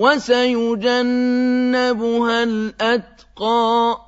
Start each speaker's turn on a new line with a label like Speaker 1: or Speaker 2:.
Speaker 1: وَسَيُجَنَّبُهَا الْأَتْقَى